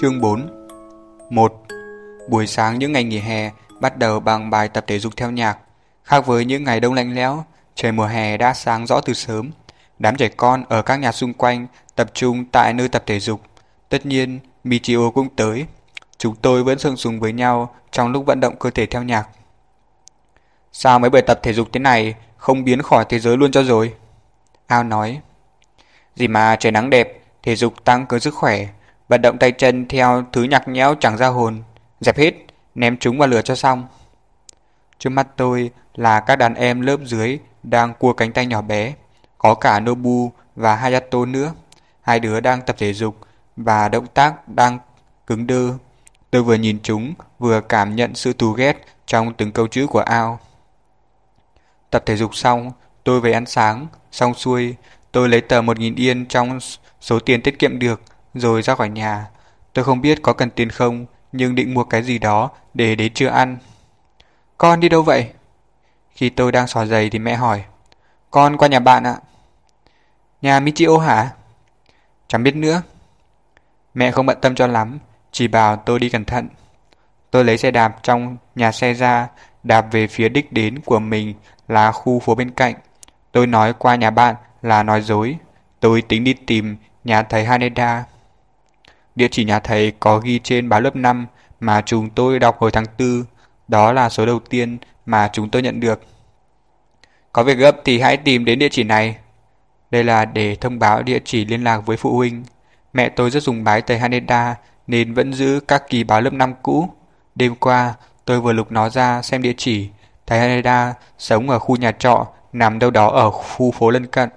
Chương 4 1. Buổi sáng những ngày nghỉ hè bắt đầu bằng bài tập thể dục theo nhạc. Khác với những ngày đông lạnh lẽo, trời mùa hè đã sáng rõ từ sớm. Đám trẻ con ở các nhà xung quanh tập trung tại nơi tập thể dục. Tất nhiên, Michio cũng tới. Chúng tôi vẫn sương sùng với nhau trong lúc vận động cơ thể theo nhạc. Sao mấy bài tập thể dục thế này không biến khỏi thế giới luôn cho rồi? Ao nói. Gì mà trời nắng đẹp, thể dục tăng cường sức khỏe, vận động tay chân theo thứ nhạc nhẽo chẳng ra hồn. Dẹp hết, ném chúng vào lửa cho xong. Trước mắt tôi là các đàn em lớp dưới đang cua cánh tay nhỏ bé. Có cả Nobu và Hayato nữa. Hai đứa đang tập thể dục và động tác đang cứng đơ. Tôi vừa nhìn chúng, vừa cảm nhận sự thù ghét trong từng câu chữ của Ao. Tập thể dục xong, tôi về ăn sáng, xong xuôi, tôi lấy tờ 1.000 yên trong số tiền tiết kiệm được, rồi ra khỏi nhà. Tôi không biết có cần tiền không, nhưng định mua cái gì đó để đến trưa ăn. Con đi đâu vậy? Khi tôi đang xỏ giày thì mẹ hỏi. Con qua nhà bạn ạ. Nhà Michio hả? Chẳng biết nữa. Mẹ không bận tâm cho lắm, chỉ bảo tôi đi cẩn thận. Tôi lấy xe đạp trong nhà xe ra, đạp về phía đích đến của mình là khu phố bên cạnh. Tôi nói qua nhà bạn là nói dối. Tôi tính đi tìm nhà thầy Haneda. Địa chỉ nhà thầy có ghi trên báo lớp 5 mà chúng tôi đọc hồi tháng 4. Đó là số đầu tiên mà chúng tôi nhận được. Có việc gấp thì hãy tìm đến địa chỉ này. Đây là để thông báo địa chỉ liên lạc với phụ huynh. Mẹ tôi rất dùng bái thầy Haneda nên vẫn giữ các kỳ báo lớp 5 cũ. Đêm qua, tôi vừa lục nó ra xem địa chỉ. Thầy Haneda sống ở khu nhà trọ nằm đâu đó ở khu phố lân cận.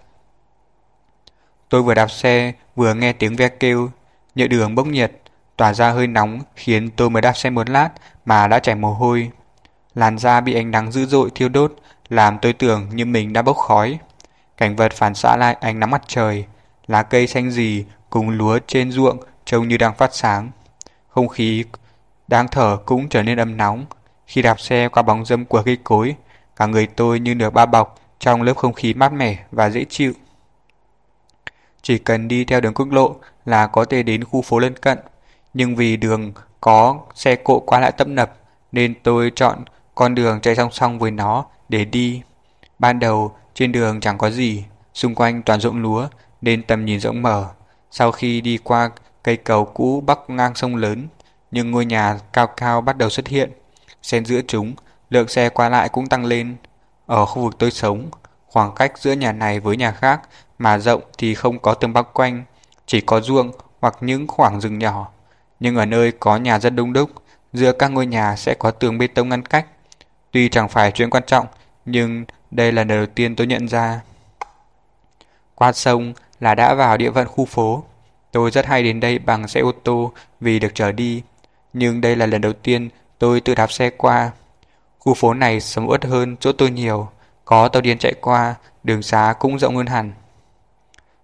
Tôi vừa đạp xe, vừa nghe tiếng ve kêu, nhựa đường bốc nhiệt, tỏa ra hơi nóng khiến tôi mới đạp xe một lát mà đã chảy mồ hôi. Làn da bị ánh nắng dữ dội thiêu đốt, làm tôi tưởng như mình đã bốc khói. Cảnh vật phản xạ lại ánh nắng mặt trời, lá cây xanh gì cùng lúa trên ruộng trông như đang phát sáng. Không khí đang thở cũng trở nên ấm nóng. Khi đạp xe qua bóng dâm của cây cối, cả người tôi như được ba bọc trong lớp không khí mát mẻ và dễ chịu. Chỉ cần đi theo đường quốc lộ là có thể đến khu phố lân cận, nhưng vì đường có xe cộ qua lại tấp nập nên tôi chọn con đường chạy song song với nó để đi. Ban đầu trên đường chẳng có gì, xung quanh toàn ruộng lúa nên tầm nhìn rộng mở. Sau khi đi qua cây cầu cũ bắc ngang sông lớn, những ngôi nhà cao cao bắt đầu xuất hiện. Xen giữa chúng, lượng xe qua lại cũng tăng lên. Ở khu vực tôi sống, khoảng cách giữa nhà này với nhà khác mà rộng thì không có tường bao quanh, chỉ có ruộng hoặc những khoảng rừng nhỏ. Nhưng ở nơi có nhà dân đông đúc, giữa các ngôi nhà sẽ có tường bê tông ngăn cách. Tuy chẳng phải chuyện quan trọng, nhưng đây là lần đầu tiên tôi nhận ra. Qua sông là đã vào địa phận khu phố. Tôi rất hay đến đây bằng xe ô tô vì được chở đi. Nhưng đây là lần đầu tiên tôi tự đạp xe qua. Khu phố này sầm uất hơn chỗ tôi nhiều. Có tàu điện chạy qua, đường xá cũng rộng hơn hẳn.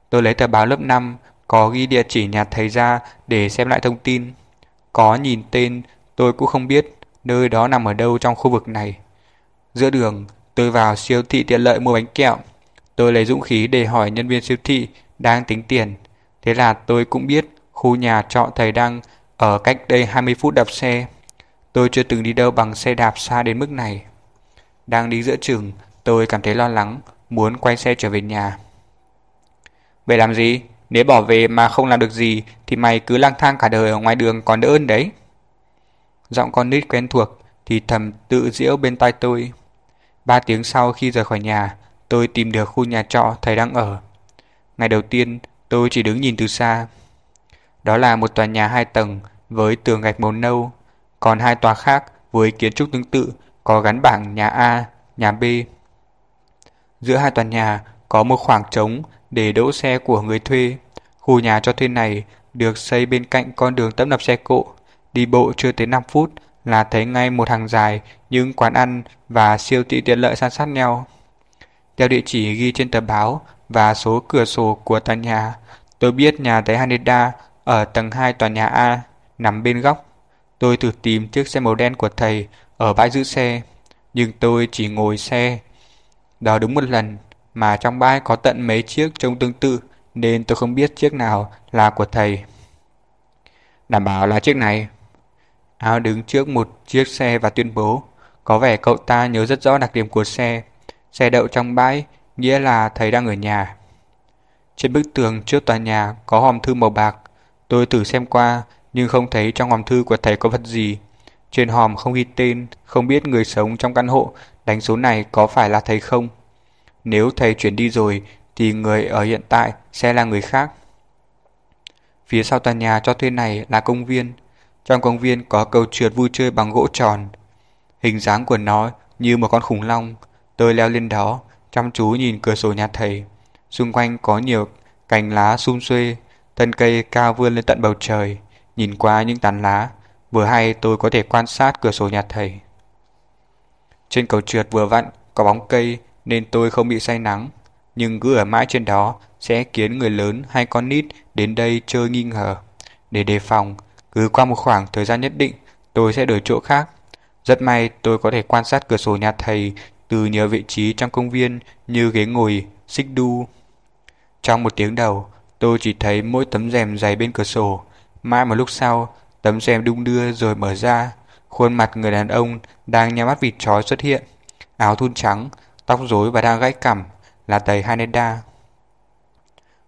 Tôi lấy tờ báo lớp 5 có ghi địa chỉ nhà thầy ra để xem lại thông tin. Có nhìn tên, tôi cũng không biết nơi đó nằm ở đâu trong khu vực này. Giữa đường, tôi vào siêu thị tiện lợi mua bánh kẹo. Tôi lấy dũng khí để hỏi nhân viên siêu thị đang tính tiền. Thế là tôi cũng biết khu nhà trọ thầy đang ở cách đây 20 phút đạp xe. Tôi chưa từng đi đâu bằng xe đạp xa đến mức này. Đang đi giữa trường, tôi cảm thấy lo lắng, muốn quay xe trở về nhà. về làm gì? Nếu bỏ về mà không làm được gì thì mày cứ lang thang cả đời ở ngoài đường còn đỡ hơn đấy. Giọng con nít quen thuộc thì thầm tự diễu bên tai tôi. Ba tiếng sau khi rời khỏi nhà, tôi tìm được khu nhà trọ thầy đang ở. Ngày đầu tiên, tôi chỉ đứng nhìn từ xa. Đó là một tòa nhà hai tầng với tường gạch màu nâu, còn hai tòa khác với kiến trúc tương tự có gắn bảng nhà A, nhà B. Giữa hai tòa nhà có một khoảng trống để đỗ xe của người thuê. Khu nhà cho thuê này được xây bên cạnh con đường tấp nập xe cộ. Đi bộ chưa tới 5 phút là thấy ngay một hàng dài những quán ăn và siêu thị tiện lợi san sát nhau. Theo địa chỉ ghi trên tờ báo và số cửa sổ của tòa nhà, tôi biết nhà thầy Haneda ở tầng 2 tòa nhà A, nằm bên góc. Tôi thử tìm chiếc xe màu đen của thầy ở bãi giữ xe, nhưng tôi chỉ ngồi xe. Đó đúng một lần, mà trong bãi có tận mấy chiếc trông tương tự nên tôi không biết chiếc nào là của thầy. Đảm bảo là chiếc này. Áo đứng trước một chiếc xe và tuyên bố. Có vẻ cậu ta nhớ rất rõ đặc điểm của xe. Xe đậu trong bãi, nghĩa là thầy đang ở nhà. Trên bức tường trước tòa nhà có hòm thư màu bạc. Tôi thử xem qua, nhưng không thấy trong hòm thư của thầy có vật gì. Trên hòm không ghi tên, không biết người sống trong căn hộ đánh số này có phải là thầy không. Nếu thầy chuyển đi rồi, thì người ở hiện tại sẽ là người khác. Phía sau tòa nhà cho thuê này là công viên. Trong công viên có cầu trượt vui chơi bằng gỗ tròn. Hình dáng của nó như một con khủng long. Tôi leo lên đó, chăm chú nhìn cửa sổ nhà thầy. Xung quanh có nhiều cành lá sum xuê, thân cây cao vươn lên tận bầu trời. Nhìn qua những tán lá, vừa hay tôi có thể quan sát cửa sổ nhà thầy. Trên cầu trượt vừa vặn có bóng cây nên tôi không bị say nắng, nhưng cứ ở mãi trên đó sẽ khiến người lớn hay con nít đến đây chơi nghi ngờ. Để đề phòng, cứ qua một khoảng thời gian nhất định, tôi sẽ đổi chỗ khác. Rất may tôi có thể quan sát cửa sổ nhà thầy từ nhiều vị trí trong công viên như ghế ngồi, xích đu. Trong một tiếng đầu, tôi chỉ thấy mỗi tấm rèm dày bên cửa sổ. Mãi một lúc sau, tấm rèm đung đưa rồi mở ra. Khuôn mặt người đàn ông đang nhắm mắt vịt chói xuất hiện. Áo thun trắng, tóc rối và đang gãy cằm là thầy Haneda.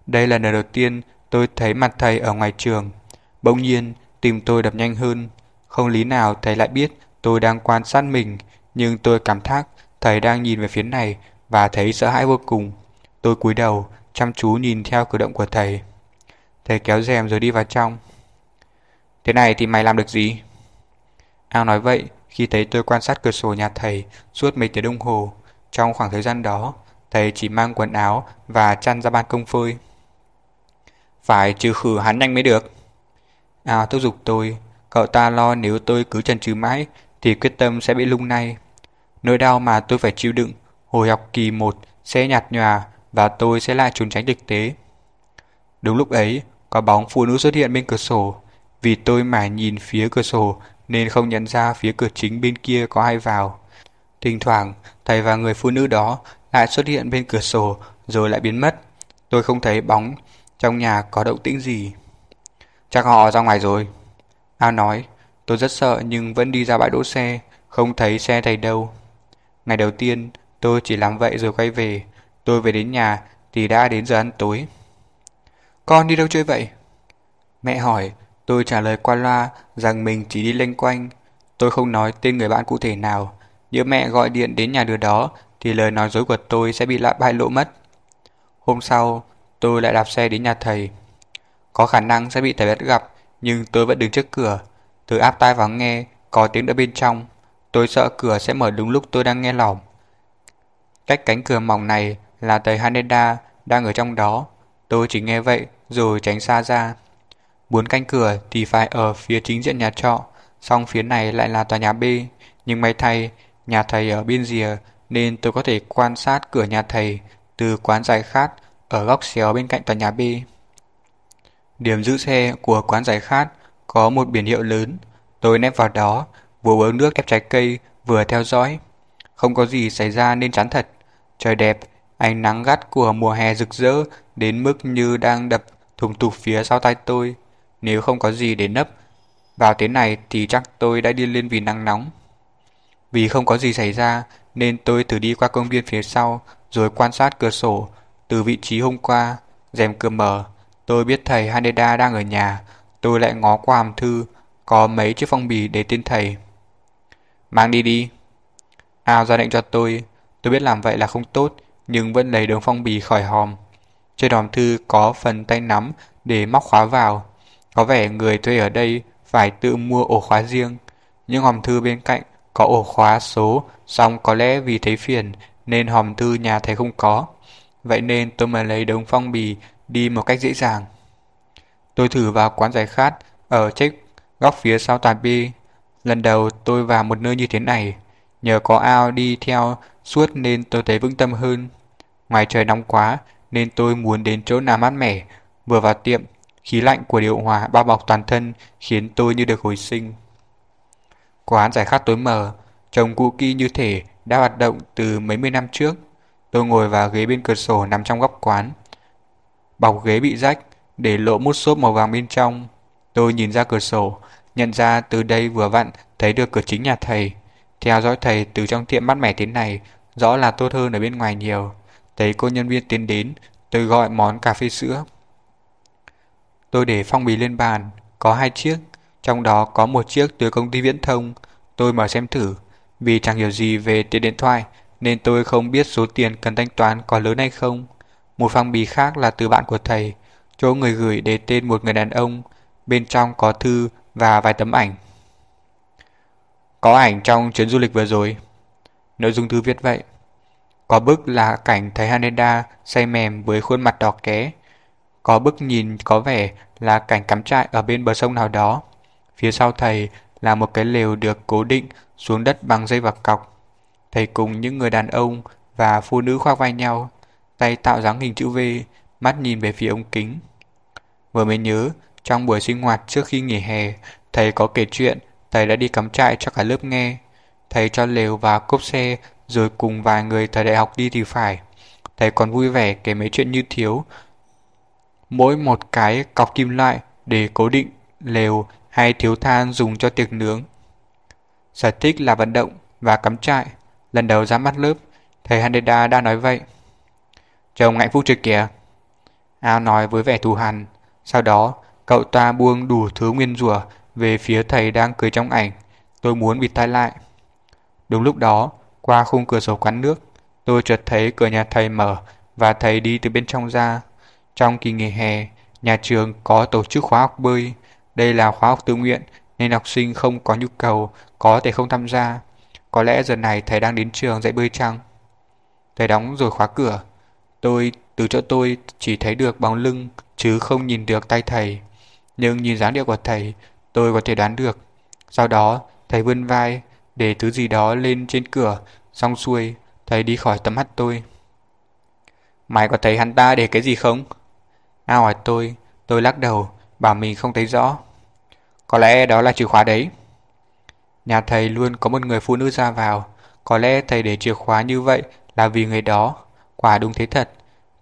Đây là lần đầu tiên tôi thấy mặt thầy ở ngoài trường. Bỗng nhiên, tim tôi đập nhanh hơn. Không lý nào thầy lại biết tôi đang quan sát mình, nhưng tôi cảm thác thầy đang nhìn về phía này và thấy sợ hãi vô cùng. Tôi cúi đầu, chăm chú nhìn theo cử động của thầy. Thầy kéo rèm rồi đi vào trong. Thế này thì mày làm được gì? Ao nói vậy khi thấy tôi quan sát cửa sổ nhà thầy suốt mấy tiếng đồng hồ. Trong khoảng thời gian đó, thầy chỉ mang quần áo và chăn ra ban công phơi. Phải trừ khử hắn nhanh mới được. Ao thúc giục tôi, cậu ta lo nếu tôi cứ chần chừ mãi thì quyết tâm sẽ bị lung nay. Nỗi đau mà tôi phải chịu đựng hồi học kỳ 1 sẽ nhạt nhòa và tôi sẽ lại trốn tránh thực tế. Đúng lúc ấy, có bóng phụ nữ xuất hiện bên cửa sổ. Vì tôi mải nhìn phía cửa sổ nên không nhận ra phía cửa chính bên kia có ai vào. Thỉnh thoảng, thầy và người phụ nữ đó lại xuất hiện bên cửa sổ rồi lại biến mất. Tôi không thấy bóng trong nhà có động tĩnh gì. Chắc họ ra ngoài rồi. A nói, tôi rất sợ nhưng vẫn đi ra bãi đỗ xe, không thấy xe thầy đâu. Ngày đầu tiên, tôi chỉ làm vậy rồi quay về. Tôi về đến nhà thì đã đến giờ ăn tối. Con đi đâu chơi vậy? Mẹ hỏi, tôi trả lời qua loa rằng mình chỉ đi lênh quanh. Tôi không nói tên người bạn cụ thể nào. Nếu mẹ gọi điện đến nhà đứa đó thì lời nói dối của tôi sẽ bị lại bại lộ mất. Hôm sau, tôi lại đạp xe đến nhà thầy. Có khả năng sẽ bị thầy bắt gặp, nhưng tôi vẫn đứng trước cửa. Tôi áp tai vào nghe, có tiếng ở bên trong. Tôi sợ cửa sẽ mở đúng lúc tôi đang nghe lỏng. Cách cánh cửa mỏng này là thầy Haneda đang ở trong đó. Tôi chỉ nghe vậy rồi tránh xa ra. Muốn canh cửa thì phải ở phía chính diện nhà trọ, song phía này lại là tòa nhà B. Nhưng may thay, nhà thầy ở bên rìa nên tôi có thể quan sát cửa nhà thầy từ quán giải khát ở góc xéo bên cạnh tòa nhà B. Điểm giữ xe của quán giải khát có một biển hiệu lớn. Tôi nép vào đó, vừa uống nước ép trái cây, vừa theo dõi. Không có gì xảy ra nên chán thật. Trời đẹp, ánh nắng gắt của mùa hè rực rỡ đến mức như đang đập thùng tụp phía sau tay tôi. Nếu không có gì để nấp vào thế này thì chắc tôi đã đi lên vì nắng nóng. Vì không có gì xảy ra nên tôi thử đi qua công viên phía sau rồi quan sát cửa sổ từ vị trí hôm qua. rèm cửa mở, tôi biết thầy Haneda đang ở nhà. Tôi lại ngó qua hòm thư, có mấy chiếc phong bì để tên thầy. Mang đi đi. Ao ra lệnh cho tôi. Tôi biết làm vậy là không tốt, nhưng vẫn lấy đống phong bì khỏi hòm. Trên hòm thư có phần tay nắm để móc khóa vào. Có vẻ người thuê ở đây phải tự mua ổ khóa riêng. Nhưng hòm thư bên cạnh có ổ khóa số, xong có lẽ vì thấy phiền nên hòm thư nhà thầy không có. Vậy nên tôi mới lấy đống phong bì đi một cách dễ dàng. Tôi thử vào quán giải khát ở trách góc phía sau tòa B. Lần đầu tôi vào một nơi như thế này, nhờ có ao đi theo suốt nên tôi thấy vững tâm hơn. Ngoài trời nóng quá nên tôi muốn đến chỗ nào mát mẻ. Vừa vào tiệm, khí lạnh của điều hòa bao bọc toàn thân khiến tôi như được hồi sinh. Quán giải khát tối mờ, trông cũ kỹ như thể đã hoạt động từ mấy mươi năm trước. Tôi ngồi vào ghế bên cửa sổ nằm trong góc quán. Bọc ghế bị rách, để lộ mút xốp màu vàng bên trong. Tôi nhìn ra cửa sổ, nhận ra từ đây vừa vặn thấy được cửa chính nhà thầy. Theo dõi thầy từ trong tiệm mát mẻ thế này, rõ là tốt hơn ở bên ngoài nhiều. Thấy cô nhân viên tiến đến, tôi gọi món cà phê sữa. Tôi để phong bì lên bàn, có hai chiếc, trong đó có một chiếc từ công ty viễn thông. Tôi mở xem thử, vì chẳng hiểu gì về tiền điện thoại nên tôi không biết số tiền cần thanh toán có lớn hay không. Một phong bì khác là từ bạn của thầy, chỗ người gửi để tên một người đàn ông, bên trong có thư và vài tấm ảnh. Có ảnh trong chuyến du lịch vừa rồi. Nội dung thư viết vậy. Có bức là cảnh thầy Haneda say mềm với khuôn mặt đỏ ké. Có bức nhìn có vẻ là cảnh cắm trại ở bên bờ sông nào đó. Phía sau thầy là một cái lều được cố định xuống đất bằng dây và cọc. Thầy cùng những người đàn ông và phụ nữ khoác vai nhau, tay tạo dáng hình chữ V, mắt nhìn về phía ống kính. Vừa mới nhớ, trong buổi sinh hoạt trước khi nghỉ hè, thầy có kể chuyện thầy đã đi cắm trại cho cả lớp nghe. Thầy cho lều và cốp xe rồi cùng vài người thời đại học đi thì phải. Thầy còn vui vẻ kể mấy chuyện như thiếu. Mỗi một cái cọc kim loại để cố định lều hay thiếu than dùng cho tiệc nướng. Sở thích là vận động và cắm trại. Lần đầu ra mắt lớp, thầy Haneda đã nói vậy. Chồng hạnh phúc trực kìa. Ao nói với vẻ thù hằn. Sau đó, cậu ta buông đủ thứ nguyên rủa về phía thầy đang cười trong ảnh. Tôi muốn bịt tai lại. Đúng lúc đó, qua khung cửa sổ quán nước, tôi chợt thấy cửa nhà thầy mở và thầy đi từ bên trong ra. Trong kỳ nghỉ hè, nhà trường có tổ chức khóa học bơi. Đây là khóa học tự nguyện nên học sinh không có nhu cầu có thể không tham gia. Có lẽ giờ này thầy đang đến trường dạy bơi chăng? Thầy đóng rồi khóa cửa. Tôi từ chỗ tôi chỉ thấy được bóng lưng chứ không nhìn được tay thầy. Nhưng nhìn dáng điệu của thầy, tôi có thể đoán được. Sau đó, thầy vươn vai để thứ gì đó lên trên cửa, xong xuôi, thầy đi khỏi tầm mắt tôi. Mày có thấy hắn ta để cái gì không? Ao hỏi tôi, tôi lắc đầu, bảo mình không thấy rõ. Có lẽ đó là chìa khóa đấy. Nhà thầy luôn có một người phụ nữ ra vào. Có lẽ thầy để chìa khóa như vậy là vì người đó. Quả đúng thế thật.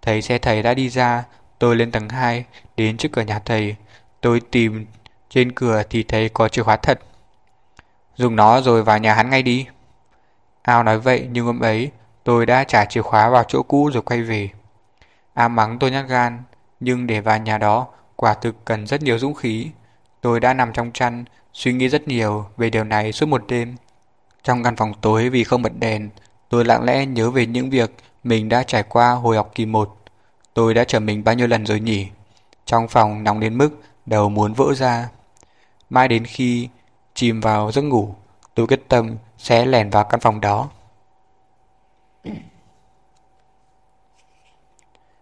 thấy xe thầy đã đi ra. Tôi lên tầng 2, đến trước cửa nhà thầy. Tôi tìm trên cửa thì thấy có chìa khóa thật. Dùng nó rồi vào nhà hắn ngay đi. Ao nói vậy nhưng hôm ấy tôi đã trả chìa khóa vào chỗ cũ rồi quay về. Ao mắng tôi nhát gan, nhưng để vào nhà đó quả thực cần rất nhiều dũng khí. Tôi đã nằm trong chăn, suy nghĩ rất nhiều về điều này suốt một đêm. Trong căn phòng tối vì không bật đèn, tôi lặng lẽ nhớ về những việc mình đã trải qua hồi học kỳ 1. Tôi đã trở mình bao nhiêu lần rồi nhỉ? Trong phòng nóng đến mức đầu muốn vỡ ra. mai đến khi chìm vào giấc ngủ, tôi quyết tâm sẽ lẻn vào căn phòng đó.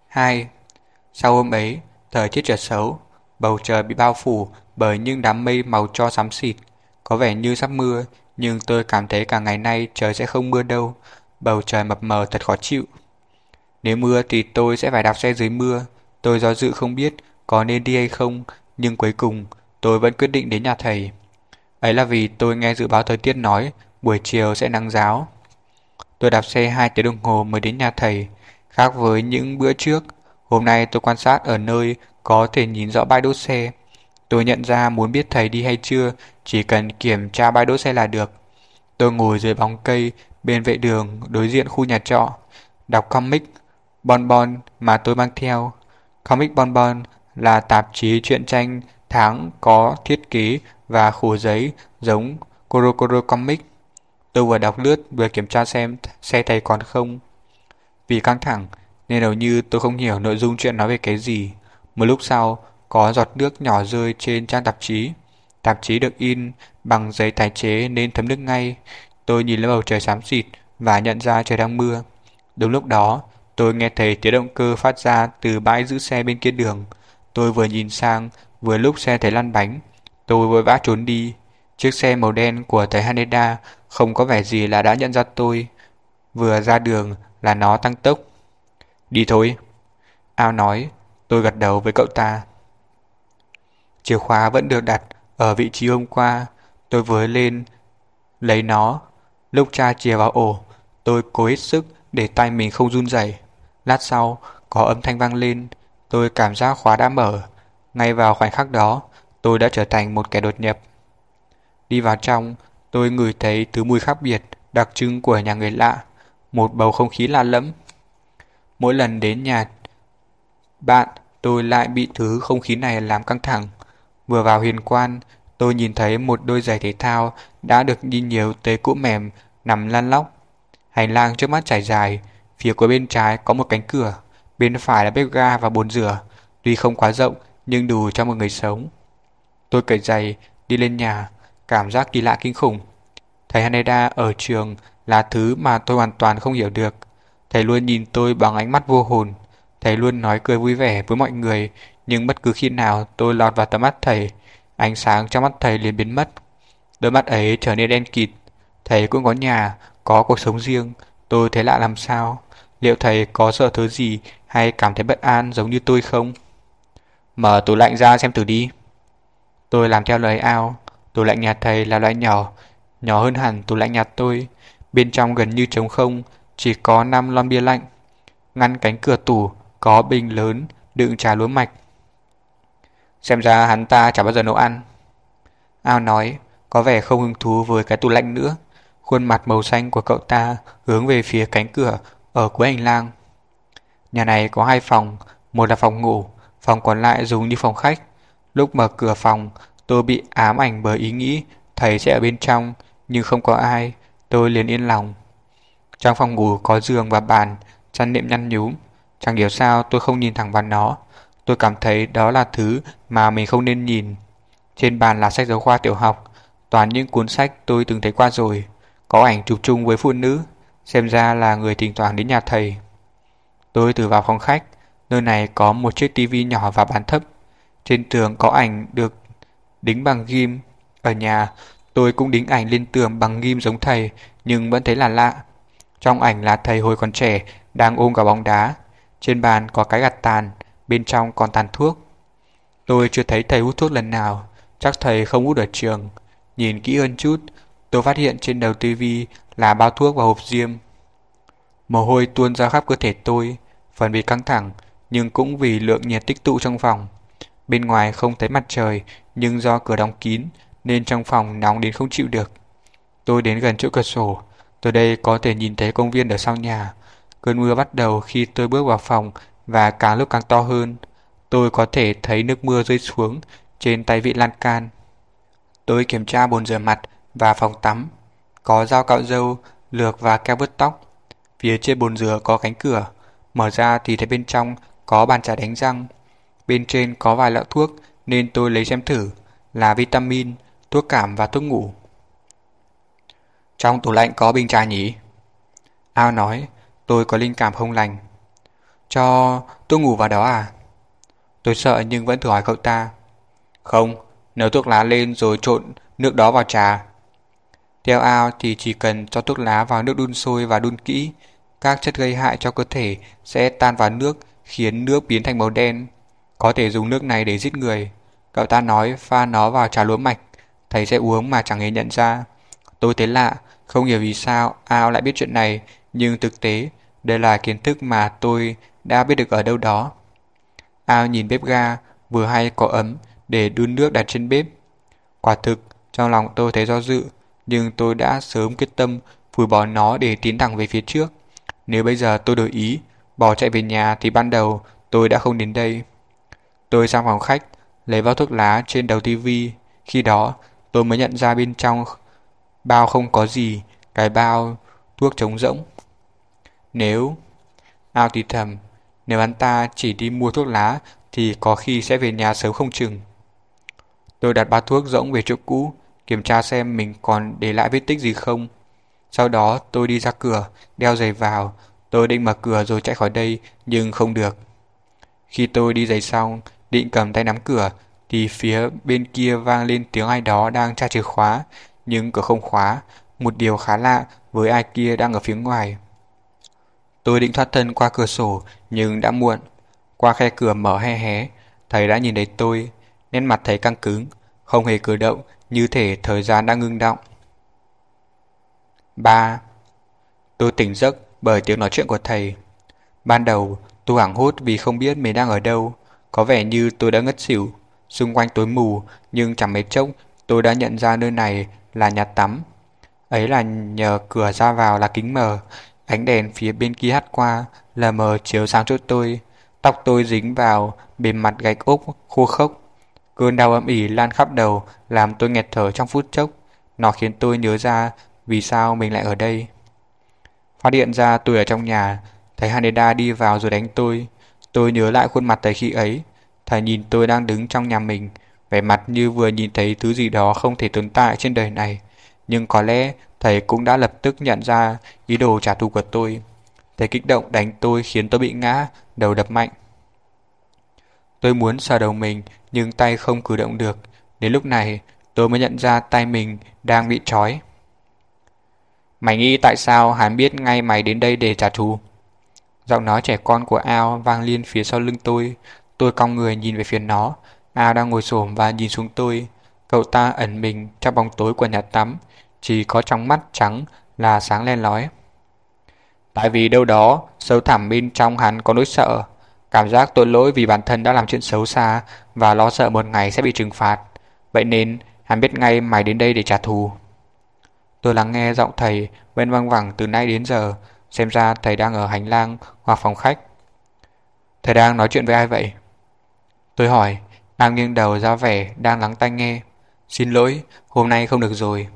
2. Sau hôm ấy, thời tiết trở xấu, bầu trời bị bao phủ bởi những đám mây màu cho xám xịt. Có vẻ như sắp mưa, nhưng tôi cảm thấy cả ngày nay trời sẽ không mưa đâu. Bầu trời mập mờ thật khó chịu. Nếu mưa thì tôi sẽ phải đạp xe dưới mưa. Tôi do dự không biết có nên đi hay không, nhưng cuối cùng tôi vẫn quyết định đến nhà thầy. Ấy là vì tôi nghe dự báo thời tiết nói buổi chiều sẽ nắng giáo. Tôi đạp xe 2 tiếng đồng hồ mới đến nhà thầy. Khác với những bữa trước, hôm nay tôi quan sát ở nơi có thể nhìn rõ bãi đỗ xe. Tôi nhận ra muốn biết thầy đi hay chưa, chỉ cần kiểm tra bãi đỗ xe là được. Tôi ngồi dưới bóng cây bên vệ đường đối diện khu nhà trọ, đọc comic Bon Bon mà tôi mang theo. Comic Bon Bon là tạp chí truyện tranh tháng có thiết kế và khổ giấy giống Korokoro Comic. Tôi vừa đọc lướt vừa kiểm tra xem xe thầy còn không. Vì căng thẳng nên hầu như tôi không hiểu nội dung chuyện nói về cái gì. Một lúc sau, có giọt nước nhỏ rơi trên trang tạp chí. Tạp chí được in bằng giấy tái chế nên thấm nước ngay. Tôi nhìn lên bầu trời xám xịt và nhận ra trời đang mưa. Đúng lúc đó, tôi nghe thấy tiếng động cơ phát ra từ bãi giữ xe bên kia đường. Tôi vừa nhìn sang, vừa lúc xe thấy lăn bánh. Tôi vội vã trốn đi. Chiếc xe màu đen của thầy Haneda không có vẻ gì là đã nhận ra tôi. Vừa ra đường là nó tăng tốc. Đi thôi. Ao nói, tôi gật đầu với cậu ta. Chìa khóa vẫn được đặt ở vị trí hôm qua. Tôi với lên lấy nó. Lúc cha chìa vào ổ, tôi cố hết sức để tay mình không run rẩy. Lát sau, có âm thanh vang lên. Tôi cảm giác khóa đã mở. Ngay vào khoảnh khắc đó, tôi đã trở thành một kẻ đột nhập. Đi vào trong, tôi ngửi thấy thứ mùi khác biệt, đặc trưng của nhà người lạ, một bầu không khí lạ lẫm. Mỗi lần đến nhà bạn, tôi lại bị thứ không khí này làm căng thẳng. Vừa vào huyền quan, tôi nhìn thấy một đôi giày thể thao đã được đi nhiều tới cũ mềm nằm lăn lóc. Hành lang trước mắt trải dài, phía cuối bên trái có một cánh cửa, bên phải là bếp ga và bồn rửa, tuy không quá rộng nhưng đủ cho một người sống. Tôi cởi giày, đi lên nhà, cảm giác kỳ lạ kinh khủng. Thầy Haneda ở trường là thứ mà tôi hoàn toàn không hiểu được. Thầy luôn nhìn tôi bằng ánh mắt vô hồn. Thầy luôn nói cười vui vẻ với mọi người, nhưng bất cứ khi nào tôi lọt vào tầm mắt thầy, ánh sáng trong mắt thầy liền biến mất. Đôi mắt ấy trở nên đen kịt. Thầy cũng có nhà, có cuộc sống riêng. Tôi thấy lạ làm sao? Liệu thầy có sợ thứ gì hay cảm thấy bất an giống như tôi không? Mở tủ lạnh ra xem thử đi. Tôi làm theo lời ao. Tủ lạnh nhà thầy là loại nhỏ, nhỏ hơn hẳn tủ lạnh nhà tôi. Bên trong gần như trống không, chỉ có 5 lon bia lạnh. Ngăn cánh cửa tủ có bình lớn đựng trà lúa mạch. Xem ra hắn ta chả bao giờ nấu ăn. Ao nói, có vẻ không hứng thú với cái tủ lạnh nữa. Khuôn mặt màu xanh của cậu ta hướng về phía cánh cửa ở cuối hành lang. Nhà này có hai phòng, một là phòng ngủ, phòng còn lại dùng như phòng khách. Lúc mở cửa phòng, tôi bị ám ảnh bởi ý nghĩ thầy sẽ ở bên trong, nhưng không có ai, tôi liền yên lòng. Trong phòng ngủ có giường và bàn, chăn nệm nhăn nhúm. Chẳng hiểu sao tôi không nhìn thẳng vào nó. Tôi cảm thấy đó là thứ mà mình không nên nhìn. Trên bàn là sách giáo khoa tiểu học, toàn những cuốn sách tôi từng thấy qua rồi. Có ảnh chụp chung với phụ nữ, xem ra là người thỉnh thoảng đến nhà thầy. Tôi từ vào phòng khách, nơi này có một chiếc tivi nhỏ và bàn thấp. Trên tường có ảnh được đính bằng ghim. Ở nhà, tôi cũng đính ảnh lên tường bằng ghim giống thầy, nhưng vẫn thấy là lạ. Trong ảnh là thầy hồi còn trẻ, đang ôm cả bóng đá. Trên bàn có cái gạt tàn, bên trong còn tàn thuốc. Tôi chưa thấy thầy hút thuốc lần nào, chắc thầy không hút ở trường. Nhìn kỹ hơn chút, tôi phát hiện trên đầu tivi là bao thuốc và hộp diêm. Mồ hôi tuôn ra khắp cơ thể tôi, phần vì căng thẳng, nhưng cũng vì lượng nhiệt tích tụ trong phòng. Bên ngoài không thấy mặt trời, nhưng do cửa đóng kín, nên trong phòng nóng đến không chịu được. Tôi đến gần chỗ cửa sổ, từ đây có thể nhìn thấy công viên ở sau nhà. Cơn mưa bắt đầu khi tôi bước vào phòng và càng lúc càng to hơn. Tôi có thể thấy nước mưa rơi xuống trên tay vị lan can. Tôi kiểm tra bồn rửa mặt và phòng tắm. Có dao cạo râu, lược và keo bứt tóc. Phía trên bồn rửa có cánh cửa. Mở ra thì thấy bên trong có bàn chải đánh răng. Bên trên có vài lọ thuốc nên tôi lấy xem thử là vitamin, thuốc cảm và thuốc ngủ. Trong tủ lạnh có bình trà nhỉ? Ao nói, tôi có linh cảm không lành. Cho tôi ngủ vào đó à? Tôi sợ nhưng vẫn thử hỏi cậu ta. Không, nấu thuốc lá lên rồi trộn nước đó vào trà. Theo ao thì chỉ cần cho thuốc lá vào nước đun sôi và đun kỹ, các chất gây hại cho cơ thể sẽ tan vào nước khiến nước biến thành màu đen. Có thể dùng nước này để giết người. Cậu ta nói pha nó vào trà lúa mạch, thầy sẽ uống mà chẳng hề nhận ra. Tôi thấy lạ, không hiểu vì sao Ao lại biết chuyện này, nhưng thực tế đây là kiến thức mà tôi đã biết được ở đâu đó. Ao nhìn bếp ga, vừa hay có ấm để đun nước đặt trên bếp. Quả thực, trong lòng tôi thấy do dự, nhưng tôi đã sớm quyết tâm phủi bỏ nó để tiến thẳng về phía trước. Nếu bây giờ tôi đổi ý, bỏ chạy về nhà thì ban đầu tôi đã không đến đây. Tôi sang phòng khách, lấy bao thuốc lá trên đầu tivi. Khi đó, tôi mới nhận ra bên trong bao không có gì, cái bao thuốc trống rỗng. Nếu... Ao thì thầm, nếu hắn ta chỉ đi mua thuốc lá thì có khi sẽ về nhà sớm không chừng. Tôi đặt bao thuốc rỗng về chỗ cũ, kiểm tra xem mình còn để lại vết tích gì không. Sau đó tôi đi ra cửa, đeo giày vào, tôi định mở cửa rồi chạy khỏi đây nhưng không được. Khi tôi đi giày xong, định cầm tay nắm cửa thì phía bên kia vang lên tiếng ai đó đang tra chìa khóa, nhưng cửa không khóa, một điều khá lạ với ai kia đang ở phía ngoài. Tôi định thoát thân qua cửa sổ nhưng đã muộn. Qua khe cửa mở hé hé, thầy đã nhìn thấy tôi, nên mặt thầy căng cứng, không hề cử động như thể thời gian đang ngưng động. 3. Tôi tỉnh giấc bởi tiếng nói chuyện của thầy. Ban đầu, tôi hoảng hốt vì không biết mình đang ở đâu, có vẻ như tôi đã ngất xỉu. xung quanh tối mù, nhưng chẳng mấy chốc tôi đã nhận ra nơi này là nhà tắm. Ấy là nhờ cửa ra vào là kính mờ, ánh đèn phía bên kia hắt qua, là mờ chiếu sáng chỗ tôi. Tóc tôi dính vào bề mặt gạch ốp khô khốc. Cơn đau âm ỉ lan khắp đầu làm tôi nghẹt thở trong phút chốc. Nó khiến tôi nhớ ra vì sao mình lại ở đây. Phát hiện ra tôi ở trong nhà, thấy Haneda đi vào rồi đánh tôi. Tôi nhớ lại khuôn mặt thầy khi ấy. Thầy nhìn tôi đang đứng trong nhà mình, vẻ mặt như vừa nhìn thấy thứ gì đó không thể tồn tại trên đời này. Nhưng có lẽ thầy cũng đã lập tức nhận ra ý đồ trả thù của tôi. Thầy kích động đánh tôi khiến tôi bị ngã, đầu đập mạnh. Tôi muốn sờ đầu mình nhưng tay không cử động được. Đến lúc này tôi mới nhận ra tay mình đang bị trói. Mày nghĩ tại sao hắn biết ngay mày đến đây để trả thù? Giọng nói trẻ con của Ao vang lên phía sau lưng tôi. Tôi cong người nhìn về phía nó a đang ngồi xổm và nhìn xuống tôi. Cậu ta ẩn mình trong bóng tối của nhà tắm. Chỉ có trong mắt trắng là sáng len lói. Tại vì đâu đó, sâu thẳm bên trong hắn có nỗi sợ. Cảm giác tội lỗi vì bản thân đã làm chuyện xấu xa và lo sợ một ngày sẽ bị trừng phạt. Vậy nên, hắn biết ngay mày đến đây để trả thù. Tôi lắng nghe giọng thầy bên văng vẳng từ nay đến giờ, xem ra thầy đang ở hành lang hoặc phòng khách. Thầy đang nói chuyện với ai vậy? Tôi hỏi, đang nghiêng đầu ra vẻ đang lắng tai nghe. Xin lỗi, hôm nay không được rồi.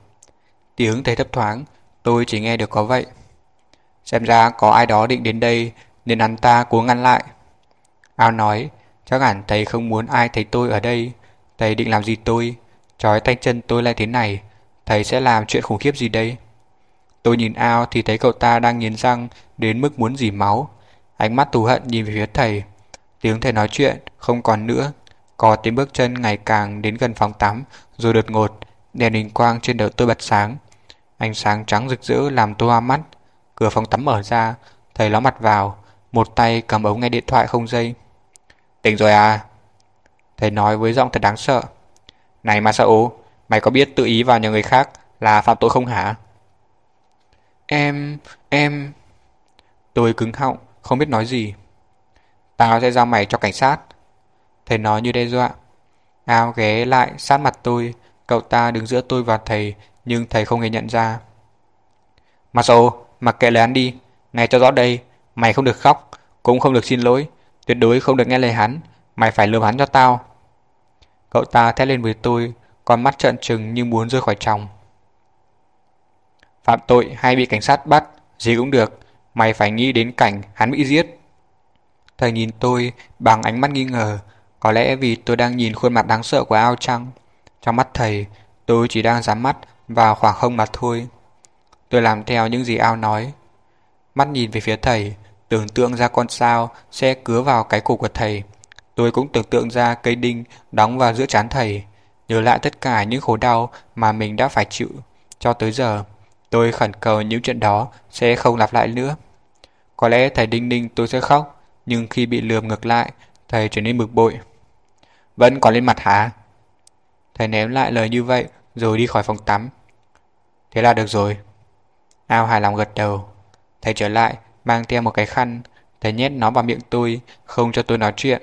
Tiếng thầy thấp thoáng, tôi chỉ nghe được có vậy. Xem ra có ai đó định đến đây nên hắn ta cố ngăn lại. Ao nói, chắc hẳn thầy không muốn ai thấy tôi ở đây. Thầy định làm gì tôi? Trói tay chân tôi lại thế này. Thầy sẽ làm chuyện khủng khiếp gì đây? Tôi nhìn Ao thì thấy cậu ta đang nghiến răng đến mức muốn dỉ máu. Ánh mắt thù hận nhìn về phía thầy. Tiếng thầy nói chuyện không còn nữa. Có tiếng bước chân ngày càng đến gần phòng tắm rồi đột ngột, đèn hình quang trên đầu tôi bật sáng. Ánh sáng trắng rực rỡ làm tôi hoa mắt. Cửa phòng tắm mở ra, thầy ló mặt vào, một tay cầm ống nghe điện thoại không dây. Tỉnh rồi à? Thầy nói với giọng thật đáng sợ. Này Masao, mày có biết tự ý vào nhà người khác là phạm tội không hả? Em... em... Tôi cứng họng, không biết nói gì. Tao sẽ giao mày cho cảnh sát. Thầy nói như đe dọa. Ao ghé lại sát mặt tôi, cậu ta đứng giữa tôi và thầy, nhưng thầy không hề nhận ra. Masao, mặc kệ lời hắn đi, nghe cho rõ đây, mày không được khóc, cũng không được xin lỗi, tuyệt đối không được nghe lời hắn, mày phải lừa hắn cho tao. Cậu ta thét lên với tôi, con mắt trợn trừng như muốn rơi khỏi tròng. Phạm tội hay bị cảnh sát bắt, gì cũng được, mày phải nghĩ đến cảnh hắn bị giết. Thầy nhìn tôi bằng ánh mắt nghi ngờ, có lẽ vì tôi đang nhìn khuôn mặt đáng sợ của ao trăng. Trong mắt thầy, tôi chỉ đang dám mắt vào khoảng không mà thôi. Tôi làm theo những gì ao nói. Mắt nhìn về phía thầy, tưởng tượng ra con sao sẽ cứa vào cái cổ của thầy. Tôi cũng tưởng tượng ra cây đinh đóng vào giữa trán thầy, nhớ lại tất cả những khổ đau mà mình đã phải chịu cho tới giờ. Tôi khẩn cầu những chuyện đó sẽ không lặp lại nữa. Có lẽ thầy đinh ninh tôi sẽ khóc, nhưng khi bị lườm ngược lại, thầy trở nên bực bội. Vẫn còn lên mặt hả? Thầy ném lại lời như vậy rồi đi khỏi phòng tắm. Thế là được rồi. Ao hài lòng gật đầu. Thầy trở lại, mang theo một cái khăn. Thầy nhét nó vào miệng tôi, không cho tôi nói chuyện.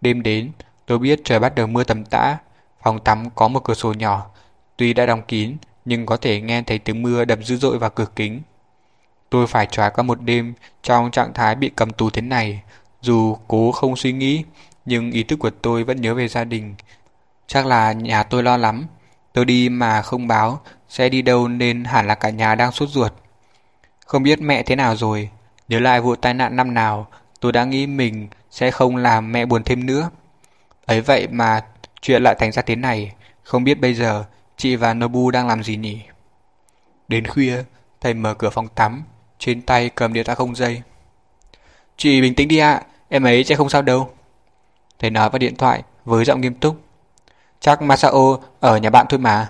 Đêm đến, tôi biết trời bắt đầu mưa tầm tã. Phòng tắm có một cửa sổ nhỏ. Tuy đã đóng kín, nhưng có thể nghe thấy tiếng mưa đập dữ dội vào cửa kính. Tôi phải trải qua một đêm trong trạng thái bị cầm tù thế này. Dù cố không suy nghĩ, nhưng ý thức của tôi vẫn nhớ về gia đình. Chắc là nhà tôi lo lắm. Tôi đi mà không báo sẽ đi đâu nên hẳn là cả nhà đang sốt ruột. Không biết mẹ thế nào rồi. Nhớ lại vụ tai nạn năm nào, tôi đã nghĩ mình sẽ không làm mẹ buồn thêm nữa. Ấy vậy mà chuyện lại thành ra thế này. Không biết bây giờ chị và Nobu đang làm gì nhỉ? Đến khuya, thầy mở cửa phòng tắm, trên tay cầm điện thoại không dây. Chị bình tĩnh đi ạ, em ấy sẽ không sao đâu. Thầy nói vào điện thoại với giọng nghiêm túc. Chắc Masao ở nhà bạn thôi mà.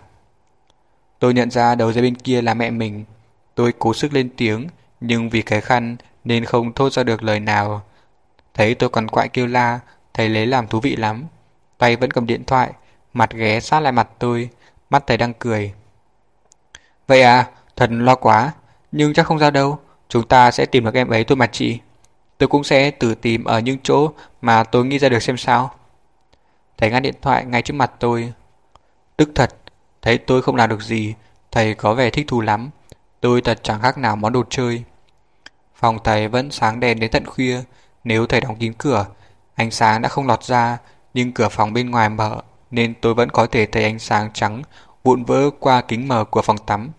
Tôi nhận ra đầu dây bên kia là mẹ mình. Tôi cố sức lên tiếng, nhưng vì cái khăn nên không thốt ra được lời nào. Thấy tôi còn quại kêu la, thầy lấy làm thú vị lắm. Tay vẫn cầm điện thoại, mặt ghé sát lại mặt tôi, mắt thầy đang cười. Vậy à, thật lo quá, nhưng chắc không ra đâu, chúng ta sẽ tìm được em ấy thôi mà chị. Tôi cũng sẽ tự tìm ở những chỗ mà tôi nghĩ ra được xem sao. thầy ngắt điện thoại ngay trước mặt tôi. Tức thật, thấy tôi không làm được gì, thầy có vẻ thích thú lắm. Tôi thật chẳng khác nào món đồ chơi. Phòng thầy vẫn sáng đèn đến tận khuya, nếu thầy đóng kín cửa, ánh sáng đã không lọt ra, nhưng cửa phòng bên ngoài mở, nên tôi vẫn có thể thấy ánh sáng trắng vụn vỡ qua kính mờ của phòng tắm.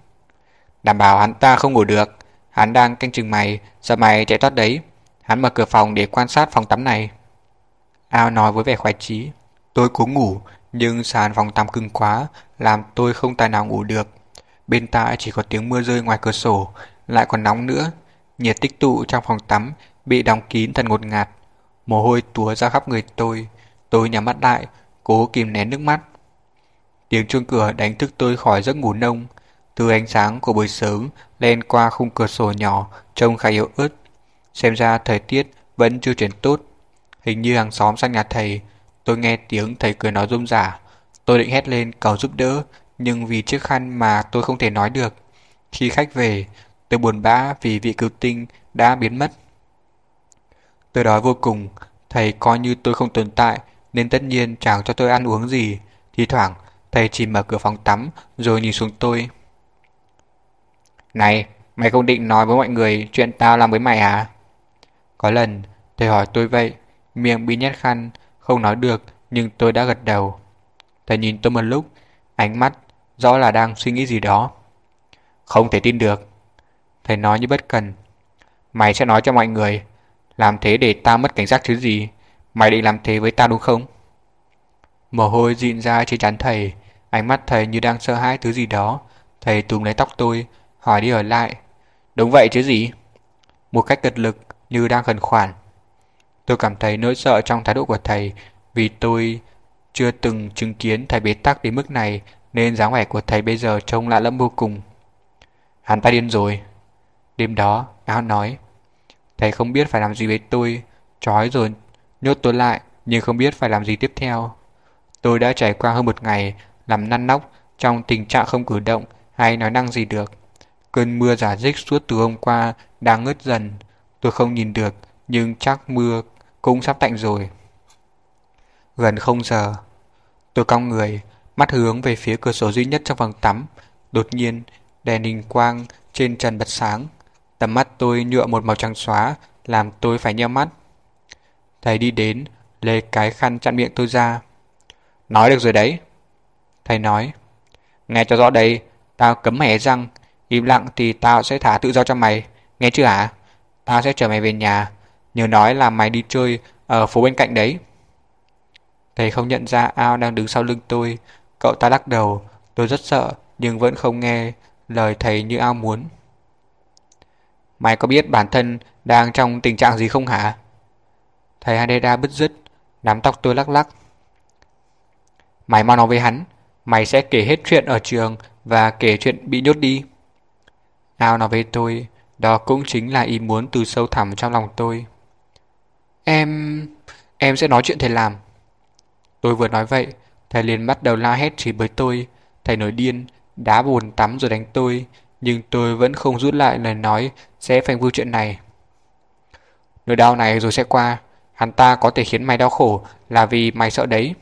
Đảm bảo hắn ta không ngủ được, hắn đang canh chừng mày, sợ mày chạy thoát đấy. Hắn mở cửa phòng để quan sát phòng tắm này. Ao nói với vẻ khoái chí. Tôi cố ngủ, nhưng sàn phòng tắm cứng quá, làm tôi không tài nào ngủ được. Bên tai chỉ có tiếng mưa rơi ngoài cửa sổ, lại còn nóng nữa. Nhiệt tích tụ trong phòng tắm bị đóng kín thật ngột ngạt. Mồ hôi túa ra khắp người tôi. Tôi nhắm mắt lại, cố kìm nén nước mắt. Tiếng chuông cửa đánh thức tôi khỏi giấc ngủ nông. Từ ánh sáng của buổi sớm len qua khung cửa sổ nhỏ trông khá yếu ớt. Xem ra thời tiết vẫn chưa chuyển tốt. Hình như hàng xóm sang nhà thầy. Tôi nghe tiếng thầy cười nói rôm rả. Tôi định hét lên cầu giúp đỡ, nhưng vì chiếc khăn mà tôi không thể nói được. Khi khách về, tôi buồn bã vì vị cứu tinh đã biến mất. Tôi đói vô cùng, thầy coi như tôi không tồn tại nên tất nhiên chẳng cho tôi ăn uống gì. Thì thoảng, thầy chỉ mở cửa phòng tắm rồi nhìn xuống tôi. Này, mày không định nói với mọi người chuyện tao làm với mày à? Có lần, thầy hỏi tôi vậy, miệng bị nhét khăn, không nói được nhưng tôi đã gật đầu. Thầy nhìn tôi một lúc, ánh mắt rõ là đang suy nghĩ gì đó. Không thể tin được. Thầy nói như bất cần. Mày sẽ nói cho mọi người, làm thế để ta mất cảnh giác chứ gì. Mày định làm thế với ta đúng không? Mồ hôi dịn ra trên trán thầy, ánh mắt thầy như đang sợ hãi thứ gì đó. Thầy túm lấy tóc tôi, hỏi đi ở lại. Đúng vậy chứ gì? Một cách cật lực như đang khẩn khoản. Tôi cảm thấy nỗi sợ trong thái độ của thầy vì tôi chưa từng chứng kiến thầy bế tắc đến mức này nên dáng vẻ của thầy bây giờ trông lạ lẫm vô cùng. Hắn ta điên rồi. Đêm đó, Áo nói. Thầy không biết phải làm gì với tôi, trói rồi nhốt tôi lại nhưng không biết phải làm gì tiếp theo. Tôi đã trải qua hơn một ngày làm năn nóc trong tình trạng không cử động hay nói năng gì được. Cơn mưa giả dích suốt từ hôm qua đang ngớt dần. Tôi không nhìn được nhưng chắc mưa cũng sắp tạnh rồi. Gần không giờ, tôi cong người, mắt hướng về phía cửa sổ duy nhất trong phòng tắm. Đột nhiên, đèn hình quang trên trần bật sáng. Tầm mắt tôi nhựa một màu trắng xóa, làm tôi phải nheo mắt. Thầy đi đến, lấy cái khăn chặn miệng tôi ra. Nói được rồi đấy. Thầy nói. Nghe cho rõ đây, tao cấm hẻ răng. Im lặng thì tao sẽ thả tự do cho mày. Nghe chưa hả? Tao sẽ chở mày về nhà. Nhớ nói là mày đi chơi ở phố bên cạnh đấy. Thầy không nhận ra Ao đang đứng sau lưng tôi. Cậu ta lắc đầu. Tôi rất sợ nhưng vẫn không nghe lời thầy như Ao muốn. Mày có biết bản thân đang trong tình trạng gì không hả? Thầy Haneda bứt rứt, nắm tóc tôi lắc lắc. Mày mau nói với hắn, mày sẽ kể hết chuyện ở trường và kể chuyện bị nhốt đi. Ao nói với tôi, đó cũng chính là ý muốn từ sâu thẳm trong lòng tôi. Em... em sẽ nói chuyện thầy làm. Tôi vừa nói vậy, thầy liền bắt đầu la hét chỉ với tôi. Thầy nổi điên, đá bồn tắm rồi đánh tôi, nhưng tôi vẫn không rút lại lời nói sẽ phanh vui chuyện này. Nỗi đau này rồi sẽ qua, hắn ta có thể khiến mày đau khổ là vì mày sợ đấy.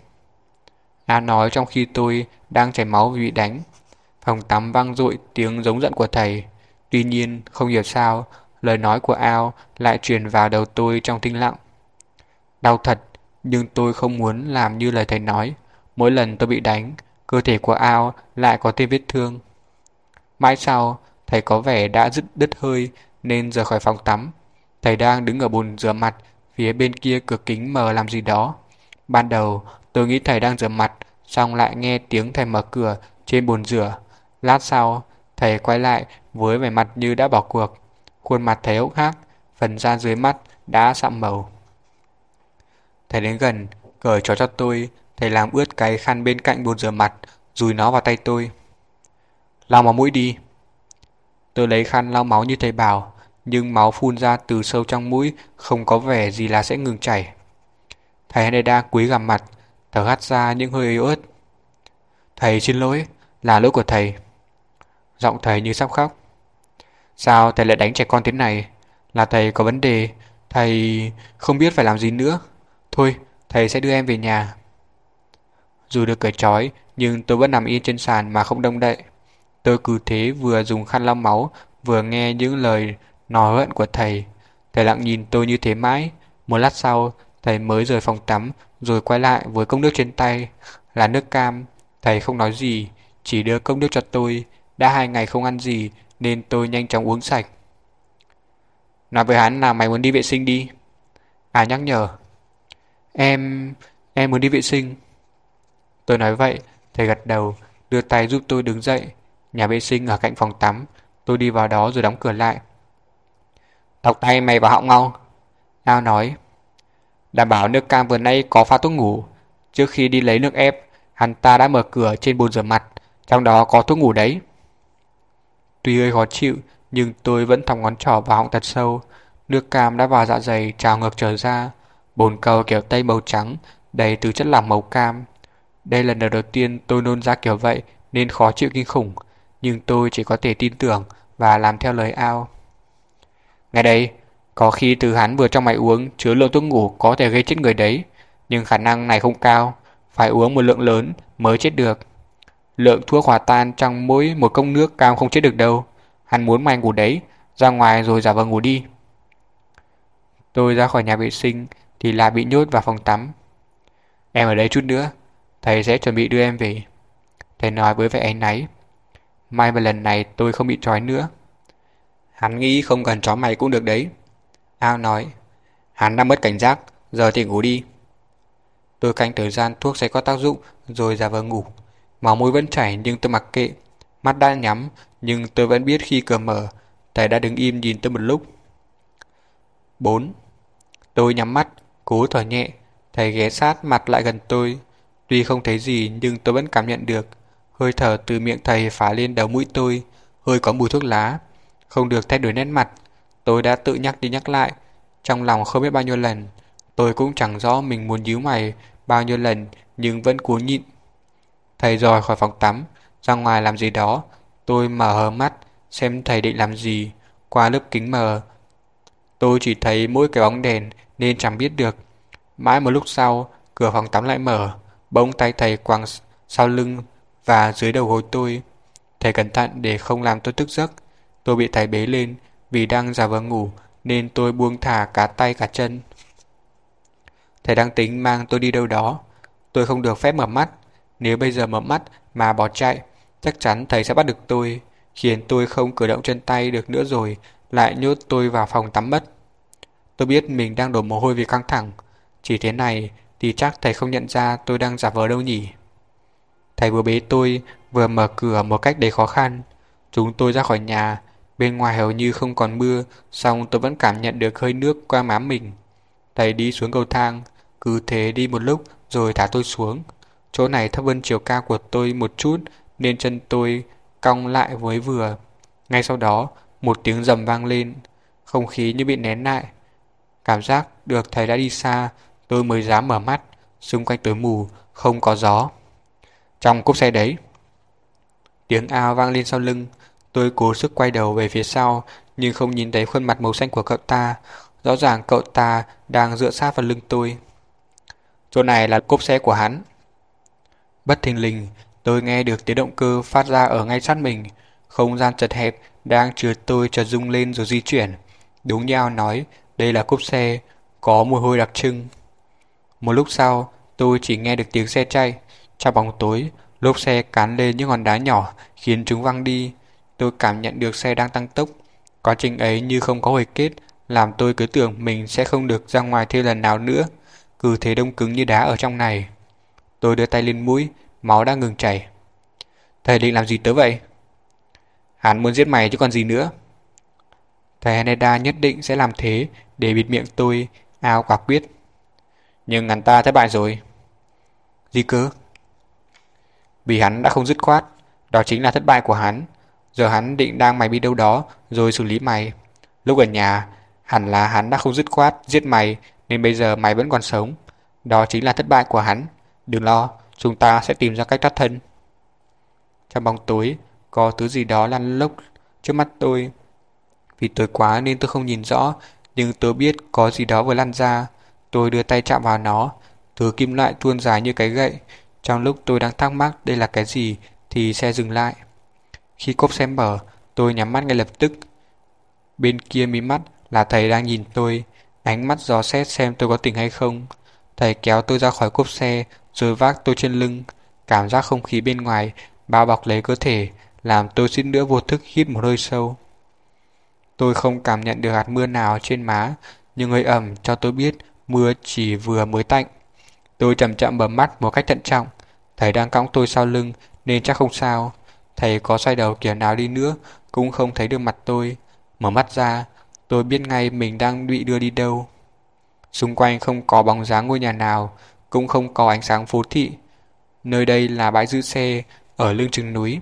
An nói trong khi tôi đang chảy máu vì bị đánh. Phòng tắm vang dội tiếng giống giận của thầy. Tuy nhiên, không hiểu sao, lời nói của Ao lại truyền vào đầu tôi trong tinh lặng. Đau thật, nhưng tôi không muốn làm như lời thầy nói. Mỗi lần tôi bị đánh, cơ thể của Ao lại có thêm vết thương. Mãi sau, thầy có vẻ đã dứt đứt hơi nên rời khỏi phòng tắm. Thầy đang đứng ở bồn rửa mặt phía bên kia cửa kính mở làm gì đó. Ban đầu, tôi nghĩ thầy đang rửa mặt, xong lại nghe tiếng thầy mở cửa trên bồn rửa. Lát sau, thầy quay lại với vẻ mặt như đã bỏ cuộc. Khuôn mặt thầy hốc hác, phần da dưới mắt đã sạm màu. Thầy đến gần, cởi trò cho tôi, thầy làm ướt cái khăn bên cạnh bồn rửa mặt, rùi nó vào tay tôi. Lau máu mũi đi. Tôi lấy khăn lau máu như thầy bảo, nhưng máu phun ra từ sâu trong mũi không có vẻ gì là sẽ ngừng chảy. Thầy Haneda cúi gằm mặt, thở hắt ra những hơi yếu ớt. Thầy xin lỗi, là lỗi của thầy. Giọng thầy như sắp khóc. Sao thầy lại đánh trẻ con thế này? Là thầy có vấn đề, thầy không biết phải làm gì nữa. Thôi, thầy sẽ đưa em về nhà. Dù được cởi trói, nhưng tôi vẫn nằm yên trên sàn mà không động đậy. Tôi cứ thế vừa dùng khăn lau máu, vừa nghe những lời nói hận của thầy. Thầy lặng nhìn tôi như thế mãi. Một lát sau, thầy mới rời phòng tắm, rồi quay lại với cốc nước trên tay, là nước cam. Thầy không nói gì, chỉ đưa cốc nước cho tôi. Đã hai ngày không ăn gì, nên tôi nhanh chóng uống sạch. Nói với hắn là mày muốn đi vệ sinh đi. À nhắc nhở. Em... em muốn đi vệ sinh. Tôi nói vậy, thầy gật đầu, đưa tay giúp tôi đứng dậy. Nhà vệ sinh ở cạnh phòng tắm, tôi đi vào đó rồi đóng cửa lại. tọc tay mày vào họng ngon Ao nói. Đảm bảo nước cam vừa nay có pha thuốc ngủ. Trước khi đi lấy nước ép, hắn ta đã mở cửa trên bồn rửa mặt, trong đó có thuốc ngủ đấy. Tuy hơi khó chịu, nhưng tôi vẫn thòng ngón trỏ vào họng thật sâu. Nước cam đã vào dạ dày trào ngược trở ra. Bồn cầu kiểu tây màu trắng, đầy từ chất lỏng màu cam. Đây là lần đầu tiên tôi nôn ra kiểu vậy nên khó chịu kinh khủng, nhưng tôi chỉ có thể tin tưởng và làm theo lời ao. Ngay đây, có khi từ hắn vừa trong máy uống chứa lượng thuốc ngủ có thể gây chết người đấy, nhưng khả năng này không cao, phải uống một lượng lớn mới chết được. Lượng thuốc hòa tan trong mỗi một cốc nước cao không chết được đâu. Hắn muốn mày ngủ đấy, ra ngoài rồi giả vờ ngủ đi. Tôi ra khỏi nhà vệ sinh thì là bị nhốt vào phòng tắm. Em ở đây chút nữa, thầy sẽ chuẩn bị đưa em về. Thầy nói với vẻ áy náy. May mà lần này tôi không bị trói nữa. Hắn nghĩ không cần chó mày cũng được đấy. Ao nói. Hắn đã mất cảnh giác, giờ thì ngủ đi. Tôi canh thời gian thuốc sẽ có tác dụng rồi giả vờ ngủ. Máu mũi vẫn chảy nhưng tôi mặc kệ. Mắt đã nhắm nhưng tôi vẫn biết khi cửa mở. Thầy đã đứng im nhìn tôi một lúc. 4. Tôi nhắm mắt, cố thở nhẹ. Thầy ghé sát mặt lại gần tôi. Tuy không thấy gì nhưng tôi vẫn cảm nhận được. Hơi thở từ miệng thầy phá lên đầu mũi tôi. Hơi có mùi thuốc lá. Không được thay đổi nét mặt. Tôi đã tự nhắc đi nhắc lại. Trong lòng không biết bao nhiêu lần. Tôi cũng chẳng rõ mình muốn díu mày bao nhiêu lần nhưng vẫn cố nhịn. Thầy rời khỏi phòng tắm, ra ngoài làm gì đó. Tôi mở hờ mắt, xem thầy định làm gì. Qua lớp kính mờ, tôi chỉ thấy mỗi cái bóng đèn nên chẳng biết được. Mãi một lúc sau, cửa phòng tắm lại mở, bỗng tay thầy quàng sau lưng và dưới đầu gối tôi. Thầy cẩn thận để không làm tôi tức giấc. Tôi bị thầy bế lên vì đang giả vờ ngủ nên tôi buông thả cả tay cả chân. Thầy đang tính mang tôi đi đâu đó. Tôi không được phép mở mắt. Nếu bây giờ mở mắt mà bỏ chạy, chắc chắn thầy sẽ bắt được tôi, khiến tôi không cử động chân tay được nữa rồi, lại nhốt tôi vào phòng tắm mất. Tôi biết mình đang đổ mồ hôi vì căng thẳng. Chỉ thế này thì chắc thầy không nhận ra tôi đang giả vờ đâu nhỉ. Thầy vừa bế tôi, vừa mở cửa một cách đầy khó khăn. Chúng tôi ra khỏi nhà, bên ngoài hầu như không còn mưa, song tôi vẫn cảm nhận được hơi nước qua má mình. Thầy đi xuống cầu thang, cứ thế đi một lúc rồi thả tôi xuống. Chỗ này thấp hơn chiều cao của tôi một chút nên chân tôi cong lại với vừa. Ngay sau đó, một tiếng rầm vang lên, không khí như bị nén lại. Cảm giác được thầy đã đi xa, tôi mới dám mở mắt, xung quanh tối mù, không có gió. Trong cốp xe đấy. Tiếng ao vang lên sau lưng, tôi cố sức quay đầu về phía sau, nhưng không nhìn thấy khuôn mặt màu xanh của cậu ta. Rõ ràng cậu ta đang dựa sát vào lưng tôi. Chỗ này là cốp xe của hắn. Bất thình lình, tôi nghe được tiếng động cơ phát ra ở ngay sát mình. Không gian chật hẹp đang chứa tôi chợt rung lên rồi di chuyển. Đúng như ao nói, đây là cúp xe, có mùi hôi đặc trưng. Một lúc sau, tôi chỉ nghe được tiếng xe chạy. Trong bóng tối, lốp xe cán lên những hòn đá nhỏ khiến chúng văng đi. Tôi cảm nhận được xe đang tăng tốc. Quá trình ấy như không có hồi kết, làm tôi cứ tưởng mình sẽ không được ra ngoài thêm lần nào nữa. Cứ thế đông cứng như đá ở trong này. Tôi đưa tay lên mũi, máu đang ngừng chảy. Thầy định làm gì tới vậy? Hắn muốn giết mày chứ còn gì nữa. Thầy Haneda nhất định sẽ làm thế để bịt miệng tôi, ao quả quyết. Nhưng hắn ta thất bại rồi. Gì cơ? Vì hắn đã không dứt khoát, đó chính là thất bại của hắn. Giờ hắn định đang mày đi đâu đó rồi xử lý mày. Lúc ở nhà, hẳn là hắn đã không dứt khoát giết mày nên bây giờ mày vẫn còn sống. Đó chính là thất bại của hắn. Đừng lo, chúng ta sẽ tìm ra cách thoát thân. Trong bóng tối, có thứ gì đó lăn lốc trước mắt tôi. Vì tối quá nên tôi không nhìn rõ, nhưng tôi biết có gì đó vừa lăn ra. Tôi đưa tay chạm vào nó, thứ kim loại tuôn dài như cái gậy. Trong lúc tôi đang thắc mắc đây là cái gì thì xe dừng lại. Khi cốp xe mở, tôi nhắm mắt ngay lập tức. Bên kia mí mắt là thầy đang nhìn tôi, ánh mắt dò xét xem tôi có tỉnh hay không. Thầy kéo tôi ra khỏi cốp xe rồi vác tôi trên lưng. Cảm giác không khí bên ngoài bao bọc lấy cơ thể làm tôi suýt nữa vô thức hít một hơi sâu. Tôi không cảm nhận được hạt mưa nào trên má, nhưng hơi ẩm cho tôi biết mưa chỉ vừa mới tạnh. Tôi chậm chậm bấm mắt một cách thận trọng. Thầy đang cõng tôi sau lưng nên chắc không sao. Thầy có xoay đầu kiểu nào đi nữa cũng không thấy được mặt tôi. Mở mắt ra, tôi biết ngay mình đang bị đưa đi đâu. Xung quanh không có bóng dáng ngôi nhà nào, cũng không có ánh sáng phố thị. Nơi đây là bãi giữ xe ở lưng chừng núi.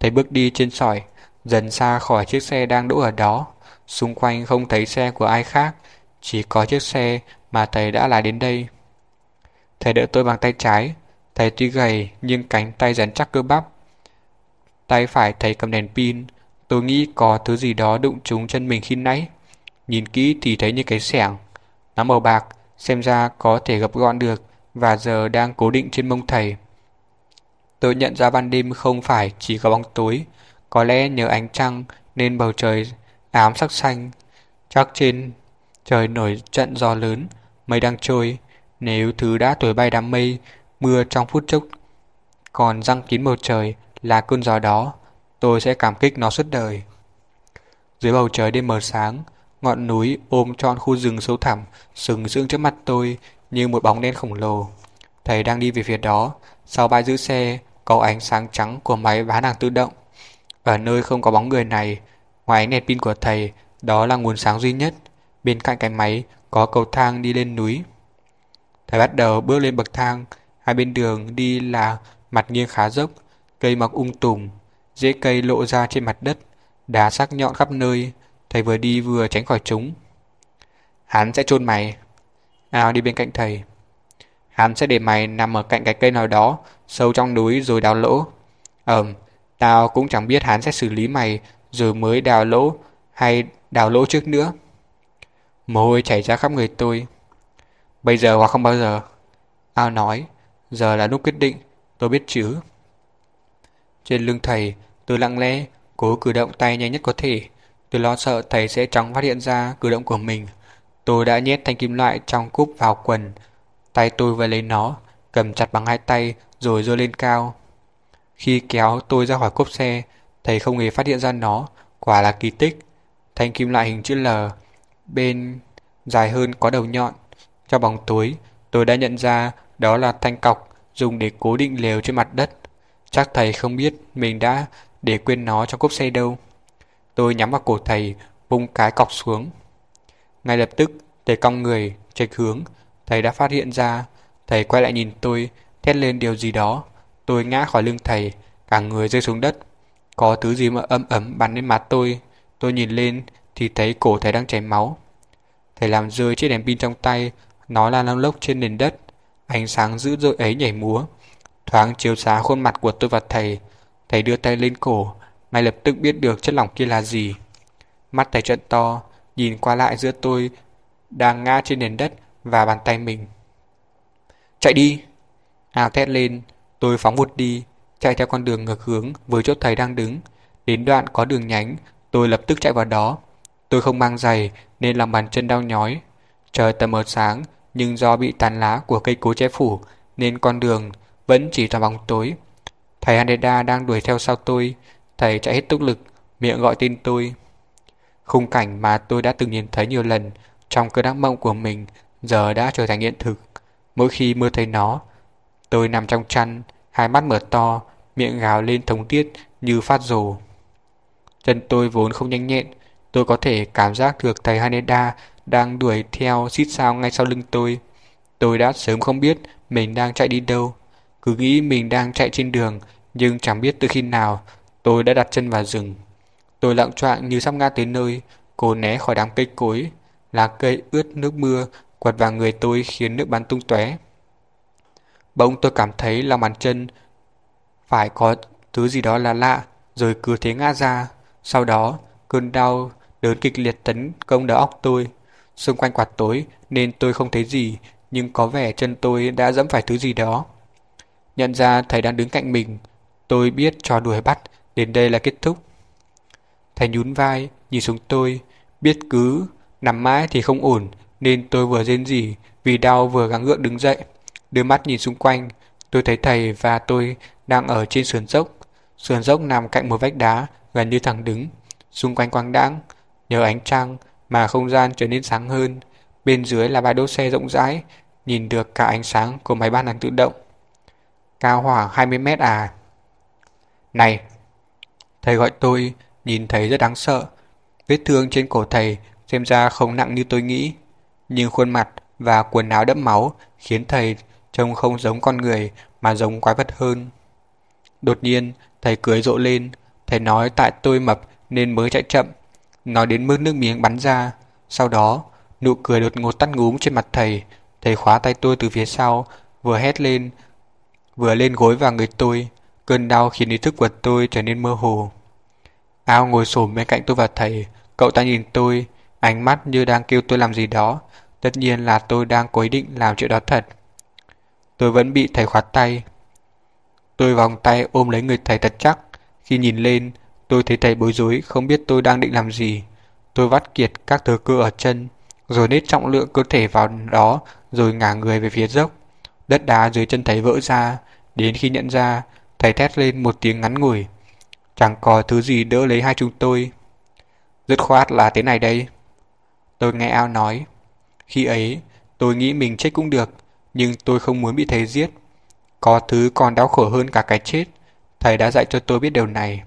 Thầy bước đi trên sỏi, dần xa khỏi chiếc xe đang đỗ ở đó. Xung quanh không thấy xe của ai khác, chỉ có chiếc xe mà thầy đã lái đến đây. Thầy đỡ tôi bằng tay trái, thầy tuy gầy nhưng cánh tay rắn chắc cơ bắp. Tay phải thầy cầm đèn pin, tôi nghĩ có thứ gì đó đụng trúng chân mình khi nãy. Nhìn kỹ thì thấy như cái xẻng. Nó màu bạc, xem ra có thể gập gọn được và giờ đang cố định trên mông thầy. Tôi nhận ra ban đêm không phải chỉ có bóng tối, có lẽ nhờ ánh trăng nên bầu trời ám sắc xanh. Chắc trên trời nổi trận gió lớn, mây đang trôi. Nếu thứ đã tuổi bay đám mây, mưa trong phút chốc còn răng kín bầu trời là cơn gió đó, tôi sẽ cảm kích nó suốt đời. Dưới bầu trời đêm mờ sáng, ngọn núi ôm trọn khu rừng sâu thẳm sừng sững trước mặt tôi như một bóng đen khổng lồ. Thầy đang đi về phía đó, sau bãi giữ xe có ánh sáng trắng của máy bán hàng tự động. Ở nơi không có bóng người này, ngoài ánh đèn pin của thầy, đó là nguồn sáng duy nhất. Bên cạnh cái máy có cầu thang đi lên núi. Thầy bắt đầu bước lên bậc thang, hai bên đường đi là mặt nghiêng khá dốc, cây mọc ung tùm, rễ cây lộ ra trên mặt đất, đá sắc nhọn khắp nơi, thầy vừa đi vừa tránh khỏi chúng. Hắn sẽ chôn mày. Ao đi bên cạnh thầy. Hắn sẽ để mày nằm ở cạnh cái cây nào đó, sâu trong núi rồi đào lỗ. Ờm, tao cũng chẳng biết hắn sẽ xử lý mày rồi mới đào lỗ hay đào lỗ trước nữa. Mồ hôi chảy ra khắp người tôi. Bây giờ hoặc không bao giờ. Ao nói, giờ là lúc quyết định, tôi biết chứ. Trên lưng thầy, tôi lặng lẽ, cố cử động tay nhanh nhất có thể. Tôi lo sợ thầy sẽ chóng phát hiện ra cử động của mình. Tôi đã nhét thanh kim loại trong cúp vào quần. Tay tôi vừa lấy nó, cầm chặt bằng hai tay rồi giơ lên cao. Khi kéo tôi ra khỏi cốp xe, thầy không hề phát hiện ra nó, quả là kỳ tích. Thanh kim loại hình chữ L, bên dài hơn có đầu nhọn. Trong bóng tối, tôi đã nhận ra đó là thanh cọc dùng để cố định lều trên mặt đất. Chắc thầy không biết mình đã để quên nó trong cốp xe đâu. Tôi nhắm vào cổ thầy, bung cái cọc xuống. Ngay lập tức, thầy cong người, trạch hướng, thầy đã phát hiện ra. Thầy quay lại nhìn tôi, thét lên điều gì đó. Tôi ngã khỏi lưng thầy, cả người rơi xuống đất. Có thứ gì mà ấm ấm bắn lên mặt tôi. Tôi nhìn lên thì thấy cổ thầy đang chảy máu. Thầy làm rơi chiếc đèn pin trong tay, nó là lông lốc trên nền đất. Ánh sáng dữ dội ấy nhảy múa. Thoáng chiếu sáng khuôn mặt của tôi và thầy. Thầy đưa tay lên cổ, ngay lập tức biết được chất lỏng kia là gì. Mắt thầy trận to, nhìn qua lại giữa tôi đang ngã trên nền đất và bàn tay mình. Chạy đi! ào thét lên, tôi phóng vụt đi, chạy theo con đường ngược hướng với chỗ thầy đang đứng. Đến đoạn có đường nhánh, tôi lập tức chạy vào đó. Tôi không mang giày nên lòng bàn chân đau nhói. Trời tầm mờ sáng, nhưng do bị tàn lá của cây cối che phủ nên con đường vẫn chỉ toàn bóng tối. Thầy Haneda đang đuổi theo sau tôi, thầy chạy hết tốc lực, miệng gọi tên tôi. Khung cảnh mà tôi đã từng nhìn thấy nhiều lần trong cơn ác mộng của mình giờ đã trở thành hiện thực. Mỗi khi mơ thấy nó, tôi nằm trong chăn, hai mắt mở to, miệng gào lên thống tiết như phát rồ. Chân tôi vốn không nhanh nhẹn, tôi có thể cảm giác được thầy Haneda đang đuổi theo xít sao ngay sau lưng tôi. Tôi đã sớm không biết mình đang chạy đi đâu, cứ nghĩ mình đang chạy trên đường, nhưng chẳng biết từ khi nào tôi đã đặt chân vào rừng. Tôi lặng choạng như sắp ngã tới nơi, cô né khỏi đám cây cối, lá cây ướt nước mưa quật vào người tôi khiến nước bắn tung tóe. Bỗng tôi cảm thấy lòng bàn chân phải có thứ gì đó là lạ, rồi cứ thế ngã ra. Sau đó, cơn đau đớn kịch liệt tấn công đầu óc tôi. Xung quanh quạt tối nên tôi không thấy gì, nhưng có vẻ chân tôi đã dẫm phải thứ gì đó. Nhận ra thầy đang đứng cạnh mình, tôi biết trò đuổi bắt đến đây là kết thúc. Thầy nhún vai, nhìn xuống tôi, biết cứ nằm mãi thì không ổn, nên tôi vừa rên rỉ vì đau vừa gắng gượng đứng dậy. Đưa mắt nhìn xung quanh, tôi thấy thầy và tôi đang ở trên sườn dốc. Sườn dốc nằm cạnh một vách đá gần như thẳng đứng, xung quanh quang đãng, nhờ ánh trăng mà không gian trở nên sáng hơn. Bên dưới là bãi đỗ xe rộng rãi, nhìn được cả ánh sáng của máy bán hàng tự động. Cao khoảng 20 mét à? Này! Thầy gọi tôi, nhìn thấy rất đáng sợ. Vết thương trên cổ thầy xem ra không nặng như tôi nghĩ. Nhưng khuôn mặt và quần áo đẫm máu khiến thầy trông không giống con người mà giống quái vật hơn. Đột nhiên, thầy cười rộ lên. Thầy nói tại tôi mập nên mới chạy chậm. Nói đến mức nước miếng bắn ra. Sau đó, nụ cười đột ngột tắt ngúm trên mặt thầy. Thầy khóa tay tôi từ phía sau, vừa hét lên, vừa lên gối vào người tôi. Cơn đau khiến ý thức của tôi trở nên mơ hồ. Ao ngồi xổm bên cạnh tôi và thầy. Cậu ta nhìn tôi, ánh mắt như đang kêu tôi làm gì đó. Tất nhiên là tôi đang cố ý định làm chuyện đó thật. Tôi vẫn bị thầy khoát tay. Tôi vòng tay ôm lấy người thầy thật chắc. Khi nhìn lên, tôi thấy thầy bối rối không biết tôi đang định làm gì. Tôi vắt kiệt các thứ cơ ở chân, rồi nết trọng lượng cơ thể vào đó, rồi ngả người về phía dốc. Đất đá dưới chân thầy vỡ ra, đến khi nhận ra, thầy thét lên một tiếng ngắn ngủi. Chẳng có thứ gì đỡ lấy hai chúng tôi. Dứt khoát là thế này đây. Tôi nghe ao nói. Khi ấy, tôi nghĩ mình chết cũng được, nhưng tôi không muốn bị thầy giết. Có thứ còn đau khổ hơn cả cái chết. Thầy đã dạy cho tôi biết điều này.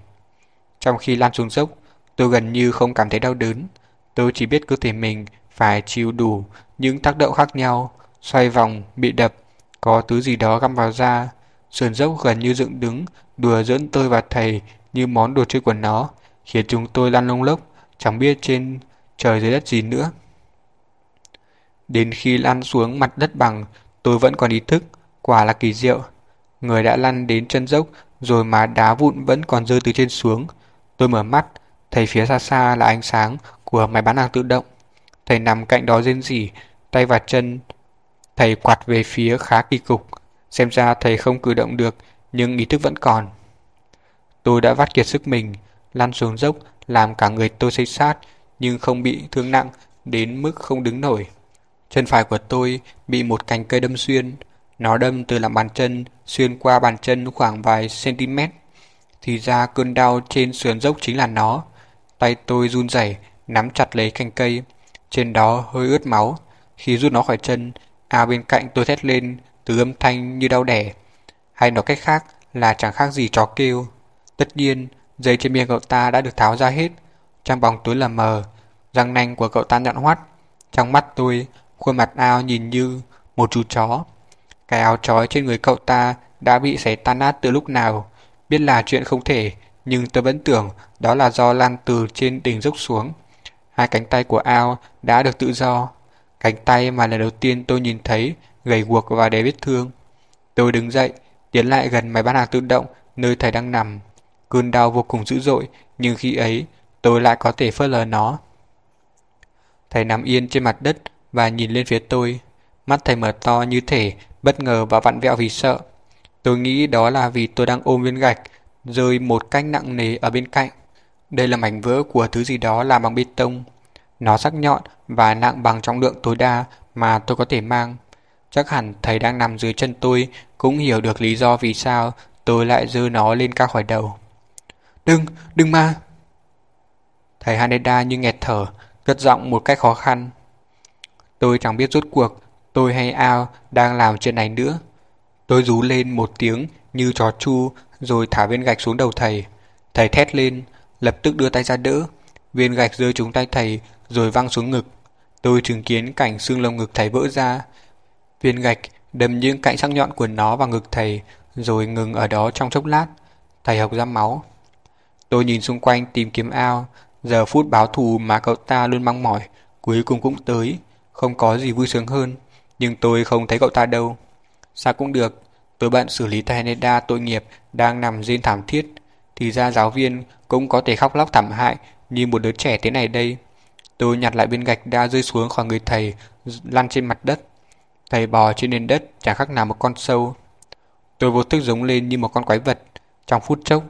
Trong khi lan xuống dốc, tôi gần như không cảm thấy đau đớn. Tôi chỉ biết cơ thể mình phải chịu đủ những tác động khác nhau, xoay vòng, bị đập, có thứ gì đó găm vào da. Sườn dốc gần như dựng đứng, đùa dẫn tôi và thầy như món đồ chơi của nó, khiến chúng tôi lăn lông lốc, chẳng biết trên trời dưới đất gì nữa. Đến khi lăn xuống mặt đất bằng, tôi vẫn còn ý thức, quả là kỳ diệu. Người đã lăn đến chân dốc, rồi mà đá vụn vẫn còn rơi từ trên xuống. Tôi mở mắt, thấy phía xa xa là ánh sáng của máy bán hàng tự động. Thầy nằm cạnh đó rên rỉ, tay và chân. Thầy quạt về phía khá kỳ cục. Xem ra thầy không cử động được, nhưng ý thức vẫn còn. Tôi đã vắt kiệt sức mình, lăn xuống dốc, làm cả người tôi xây sát, nhưng không bị thương nặng đến mức không đứng nổi. Chân phải của tôi bị một cành cây đâm xuyên. Nó đâm từ lòng bàn chân xuyên qua bàn chân khoảng vài cm. Thì ra cơn đau trên sườn dốc chính là nó. Tay tôi run rẩy nắm chặt lấy cành cây. Trên đó hơi ướt máu. Khi rút nó khỏi chân, ao bên cạnh tôi thét lên từ âm thanh như đau đẻ. Hay nói cách khác là chẳng khác gì chó kêu. Tất nhiên, dây trên miệng cậu ta đã được tháo ra hết. Trong bóng tối là mờ, răng nanh của cậu ta nhọn hoắt. Trong mắt tôi, khuôn mặt ao nhìn như một chú chó. Cái áo trói trên người cậu ta đã bị xé tan nát từ lúc nào. Biết là chuyện không thể, nhưng tôi vẫn tưởng đó là do lan từ trên đỉnh dốc xuống. Hai cánh tay của ao đã được tự do. Cánh tay mà lần đầu tiên tôi nhìn thấy gầy guộc và đầy vết thương. Tôi đứng dậy, tiến lại gần máy bán hàng tự động nơi thầy đang nằm. Cơn đau vô cùng dữ dội, nhưng khi ấy tôi lại có thể phớt lờ nó. Thầy nằm yên trên mặt đất và nhìn lên phía tôi. Mắt thầy mở to như thể bất ngờ và vặn vẹo vì sợ. Tôi nghĩ đó là vì tôi đang ôm viên gạch, rơi một cách nặng nề ở bên cạnh. Đây là mảnh vỡ của thứ gì đó làm bằng bê tông. Nó sắc nhọn và nặng bằng trọng lượng tối đa mà tôi có thể mang. Chắc hẳn thầy đang nằm dưới chân tôi cũng hiểu được lý do vì sao tôi lại dơ nó lên cao khỏi đầu. Đừng, đừng mà! Thầy Haneda như nghẹt thở, cất giọng một cách khó khăn. Tôi chẳng biết rốt cuộc tôi hay Ao đang làm chuyện này nữa. Tôi rú lên một tiếng như chó chu rồi thả viên gạch xuống đầu thầy. Thầy thét lên, lập tức đưa tay ra đỡ. Viên gạch rơi trúng tay thầy rồi văng xuống ngực. Tôi chứng kiến cảnh xương lồng ngực thầy vỡ ra. Viên gạch đâm những cạnh sắc nhọn của nó vào ngực thầy rồi ngừng ở đó trong chốc lát. Thầy hộc ra máu. Tôi nhìn xung quanh tìm kiếm ao. Giờ phút báo thù mà cậu ta luôn mong mỏi cuối cùng cũng tới. Không có gì vui sướng hơn, nhưng tôi không thấy cậu ta đâu. Sao cũng được, tôi bận xử lý Taneda tội nghiệp đang nằm trên thảm thiết. Thì ra giáo viên cũng có thể khóc lóc thảm hại như một đứa trẻ thế này đây. Tôi nhặt lại bên gạch đã rơi xuống khỏi người thầy, lăn trên mặt đất. Thầy bò trên nền đất chẳng khác nào một con sâu. Tôi vô thức giống lên như một con quái vật. Trong phút chốc,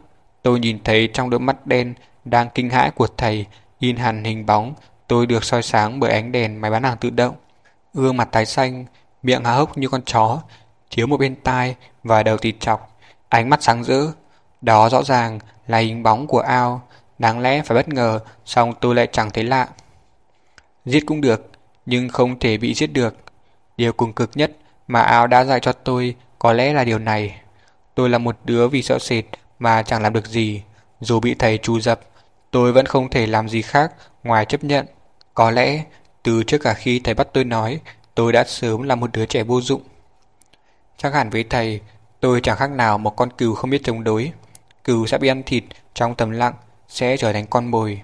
tôi nhìn thấy trong đôi mắt đen đang kinh hãi của thầy in hẳn hình bóng tôi được soi sáng bởi ánh đèn máy bán hàng tự động. Gương mặt tái xanh, miệng há hốc như con chó, thiếu một bên tai và đầu thịt chọc, ánh mắt sáng rỡ. Đó rõ ràng là hình bóng của ao, đáng lẽ phải bất ngờ, song tôi lại chẳng thấy lạ. Giết cũng được, nhưng không thể bị giết được. Điều cùng cực nhất mà ao đã dạy cho tôi có lẽ là điều này. Tôi là một đứa vì sợ sệt mà chẳng làm được gì. Dù bị thầy trù dập, tôi vẫn không thể làm gì khác ngoài chấp nhận. Có lẽ, từ trước cả khi thầy bắt tôi nói, tôi đã sớm là một đứa trẻ vô dụng. Chắc hẳn với thầy, tôi chẳng khác nào một con cừu không biết chống đối. Cừu sẽ bị ăn thịt trong tầm lặng, sẽ trở thành con mồi.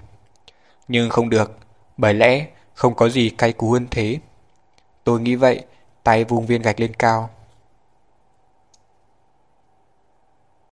Nhưng không được, bởi lẽ không có gì cay cú hơn thế. Tôi nghĩ vậy, tay vùng viên gạch lên cao.